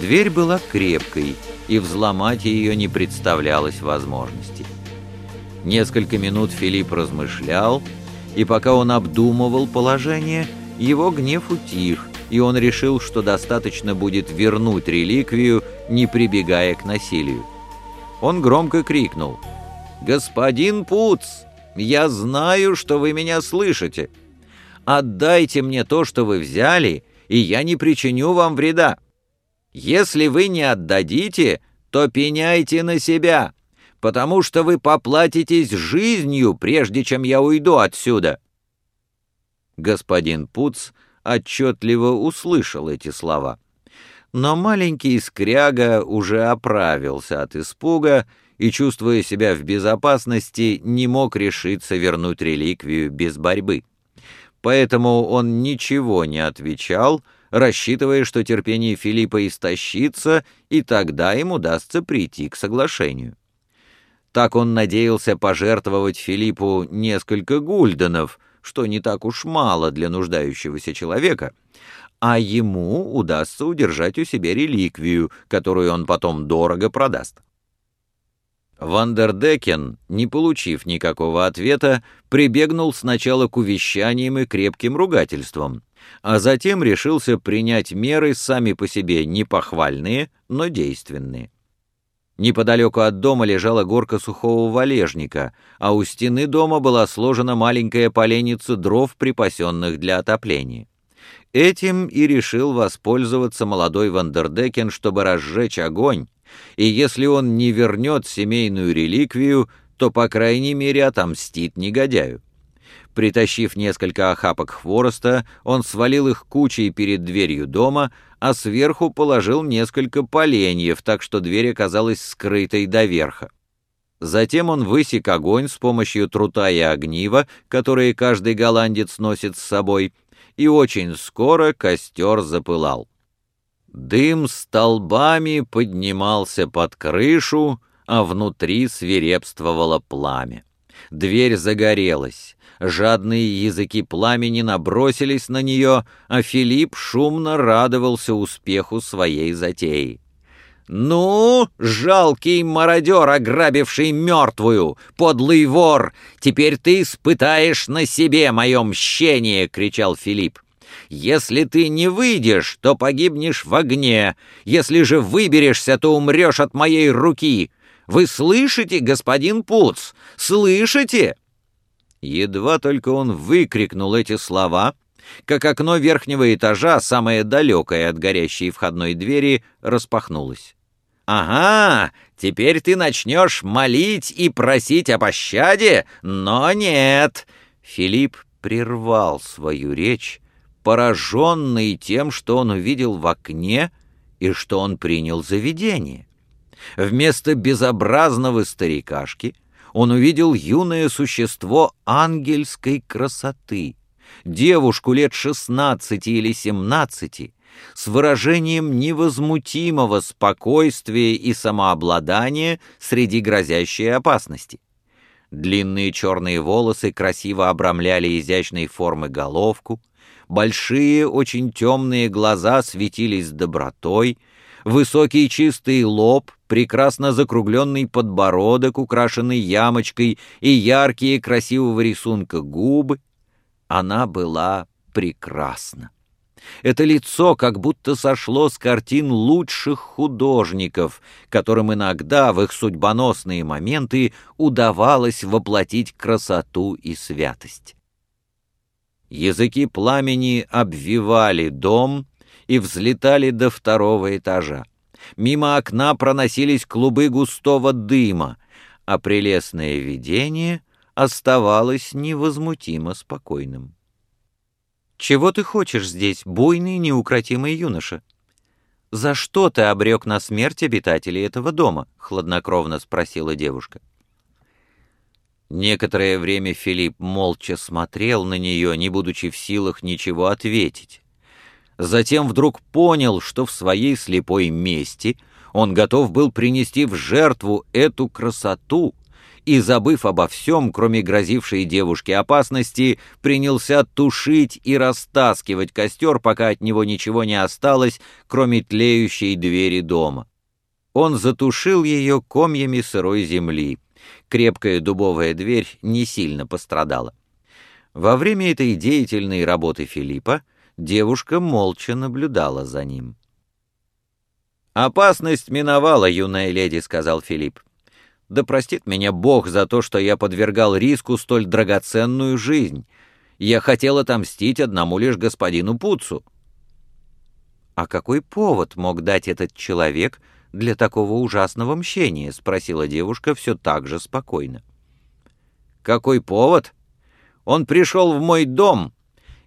Дверь была крепкой, и взломать ее не представлялось возможности. Несколько минут Филипп размышлял, и пока он обдумывал положение, его гнев утих, и он решил, что достаточно будет вернуть реликвию, не прибегая к насилию. Он громко крикнул «Господин Пуц, я знаю, что вы меня слышите. Отдайте мне то, что вы взяли, и я не причиню вам вреда. Если вы не отдадите, то пеняйте на себя, потому что вы поплатитесь жизнью, прежде чем я уйду отсюда». Господин Пуц отчетливо услышал эти слова. Но маленький скряга уже оправился от испуга и, чувствуя себя в безопасности, не мог решиться вернуть реликвию без борьбы. Поэтому он ничего не отвечал, рассчитывая, что терпение Филиппа истощится, и тогда им удастся прийти к соглашению. Так он надеялся пожертвовать Филиппу несколько гульденов, что не так уж мало для нуждающегося человека, а ему удастся удержать у себя реликвию, которую он потом дорого продаст. Вандердекен, не получив никакого ответа, прибегнул сначала к увещаниям и крепким ругательствам, а затем решился принять меры сами по себе непохвальные, но действенные. Неподалеку от дома лежала горка сухого валежника, а у стены дома была сложена маленькая поленница дров, припасенных для отопления. Этим и решил воспользоваться молодой Вандердекен, чтобы разжечь огонь, и если он не вернет семейную реликвию, то, по крайней мере, отомстит негодяю. Притащив несколько охапок хвороста, он свалил их кучей перед дверью дома, а сверху положил несколько поленьев, так что дверь оказалась скрытой до верха. Затем он высек огонь с помощью трута и огнива, которые каждый голландец носит с собой, и очень скоро костер запылал. Дым столбами поднимался под крышу, а внутри свирепствовало пламя. Дверь загорелась. Жадные языки пламени набросились на нее, а Филипп шумно радовался успеху своей затеи. «Ну, жалкий мародер, ограбивший мертвую, подлый вор, теперь ты испытаешь на себе мое мщение!» — кричал Филипп. «Если ты не выйдешь, то погибнешь в огне, если же выберешься, то умрешь от моей руки. Вы слышите, господин Пуц, слышите?» Едва только он выкрикнул эти слова, как окно верхнего этажа, самое далекое от горящей входной двери, распахнулось. «Ага, теперь ты начнешь молить и просить о пощаде, но нет!» Филипп прервал свою речь, пораженный тем, что он увидел в окне и что он принял за видение. Вместо безобразного старикашки — он увидел юное существо ангельской красоты, девушку лет шестнадцати или семнадцати, с выражением невозмутимого спокойствия и самообладания среди грозящей опасности. Длинные черные волосы красиво обрамляли изящной формы головку, большие, очень темные глаза светились добротой, высокий чистый лоб, прекрасно закругленный подбородок, украшенный ямочкой, и яркие красивого рисунка губы. Она была прекрасна. Это лицо как будто сошло с картин лучших художников, которым иногда в их судьбоносные моменты удавалось воплотить красоту и святость. Языки пламени обвивали дом и взлетали до второго этажа. Мимо окна проносились клубы густого дыма, а прелестное видение оставалось невозмутимо спокойным. «Чего ты хочешь здесь, буйный неукротимый юноша?» «За что ты обрек на смерть обитателей этого дома?» — хладнокровно спросила девушка. Некоторое время Филипп молча смотрел на нее, не будучи в силах ничего ответить. Затем вдруг понял, что в своей слепой мести он готов был принести в жертву эту красоту и, забыв обо всем, кроме грозившей девушке опасности, принялся тушить и растаскивать костер, пока от него ничего не осталось, кроме тлеющей двери дома. Он затушил ее комьями сырой земли. Крепкая дубовая дверь не сильно пострадала. Во время этой деятельной работы Филиппа девушка молча наблюдала за ним. «Опасность миновала, юная леди», — сказал Филипп. «Да простит меня Бог за то, что я подвергал риску столь драгоценную жизнь. Я хотел отомстить одному лишь господину Пуцу». «А какой повод мог дать этот человек для такого ужасного мщения?» — спросила девушка все так же спокойно. «Какой повод? Он пришел в мой дом»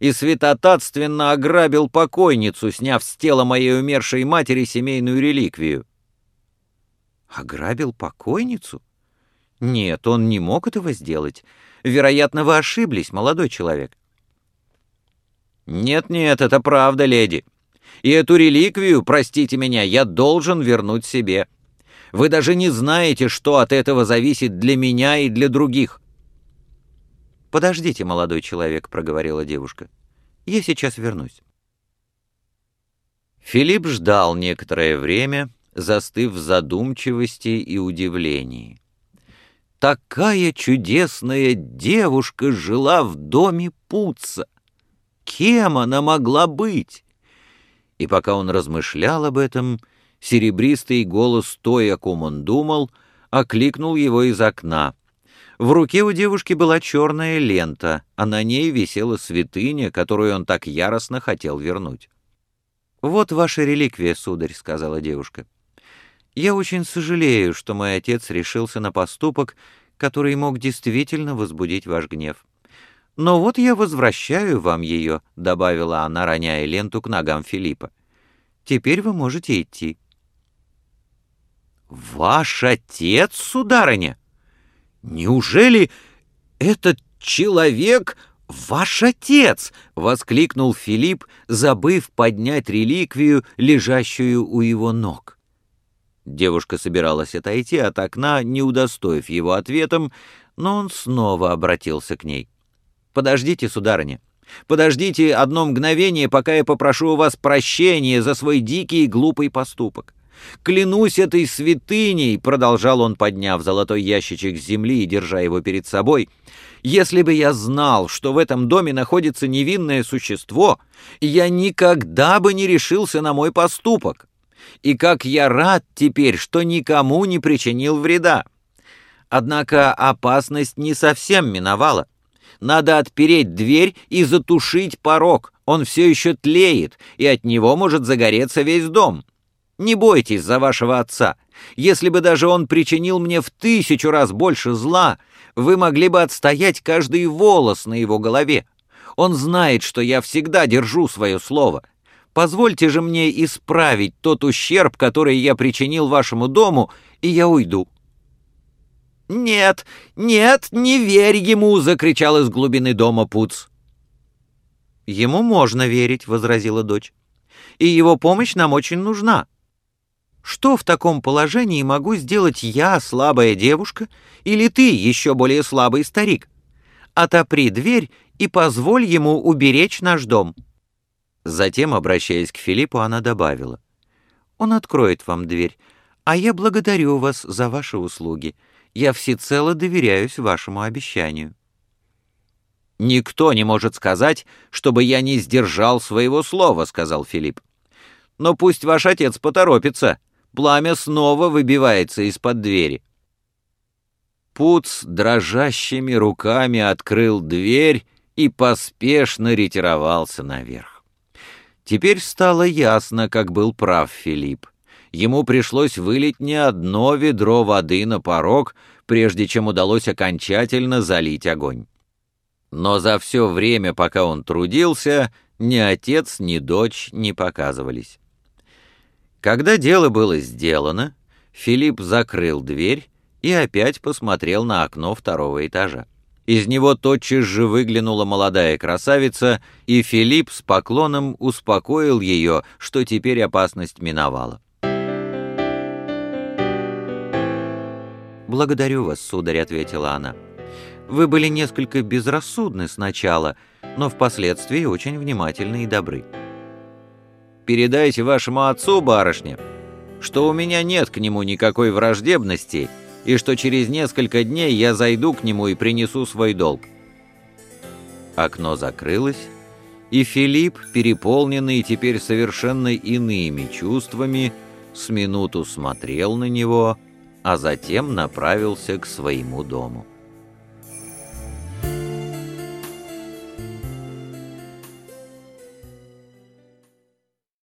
и святотатственно ограбил покойницу, сняв с тела моей умершей матери семейную реликвию. Ограбил покойницу? Нет, он не мог этого сделать. Вероятно, вы ошиблись, молодой человек. Нет-нет, это правда, леди. И эту реликвию, простите меня, я должен вернуть себе. Вы даже не знаете, что от этого зависит для меня и для других. «Подождите, молодой человек», — проговорила девушка. «Я сейчас вернусь». Филипп ждал некоторое время, застыв в задумчивости и удивлении. Такая чудесная девушка жила в доме Пуца. Кем она могла быть? И пока он размышлял об этом, серебристый голос той, о ком он думал, окликнул его из окна. В руке у девушки была черная лента, а на ней висела святыня, которую он так яростно хотел вернуть. «Вот ваша реликвия, сударь», — сказала девушка. «Я очень сожалею, что мой отец решился на поступок, который мог действительно возбудить ваш гнев. Но вот я возвращаю вам ее», — добавила она, роняя ленту к ногам Филиппа. «Теперь вы можете идти». «Ваш отец, сударыня?» «Неужели этот человек ваш отец?» — воскликнул Филипп, забыв поднять реликвию, лежащую у его ног. Девушка собиралась отойти от окна, не удостоив его ответом, но он снова обратился к ней. «Подождите, сударыня, подождите одно мгновение, пока я попрошу у вас прощения за свой дикий и глупый поступок. «Клянусь этой святыней», — продолжал он, подняв золотой ящичек с земли и держа его перед собой, «если бы я знал, что в этом доме находится невинное существо, я никогда бы не решился на мой поступок. И как я рад теперь, что никому не причинил вреда. Однако опасность не совсем миновала. Надо отпереть дверь и затушить порог, он все еще тлеет, и от него может загореться весь дом». Не бойтесь за вашего отца. Если бы даже он причинил мне в тысячу раз больше зла, вы могли бы отстоять каждый волос на его голове. Он знает, что я всегда держу свое слово. Позвольте же мне исправить тот ущерб, который я причинил вашему дому, и я уйду». «Нет, нет, не верь ему!» — закричал из глубины дома Пуц. «Ему можно верить», — возразила дочь. «И его помощь нам очень нужна. Что в таком положении могу сделать я, слабая девушка, или ты, еще более слабый старик? Отопри дверь и позволь ему уберечь наш дом». Затем, обращаясь к Филиппу, она добавила. «Он откроет вам дверь, а я благодарю вас за ваши услуги. Я всецело доверяюсь вашему обещанию». «Никто не может сказать, чтобы я не сдержал своего слова», — сказал Филипп. «Но пусть ваш отец поторопится пламя снова выбивается из-под двери. Пуц дрожащими руками открыл дверь и поспешно ретировался наверх. Теперь стало ясно, как был прав Филипп. Ему пришлось вылить не одно ведро воды на порог, прежде чем удалось окончательно залить огонь. Но за все время, пока он трудился, ни отец, ни дочь не показывались. Когда дело было сделано, Филипп закрыл дверь и опять посмотрел на окно второго этажа. Из него тотчас же выглянула молодая красавица, и Филипп с поклоном успокоил ее, что теперь опасность миновала. «Благодарю вас, сударь», — ответила она. «Вы были несколько безрассудны сначала, но впоследствии очень внимательны и добры». «Передайте вашему отцу, барышня, что у меня нет к нему никакой враждебности и что через несколько дней я зайду к нему и принесу свой долг». Окно закрылось, и Филипп, переполненный теперь совершенно иными чувствами, с минуту смотрел на него, а затем направился к своему дому.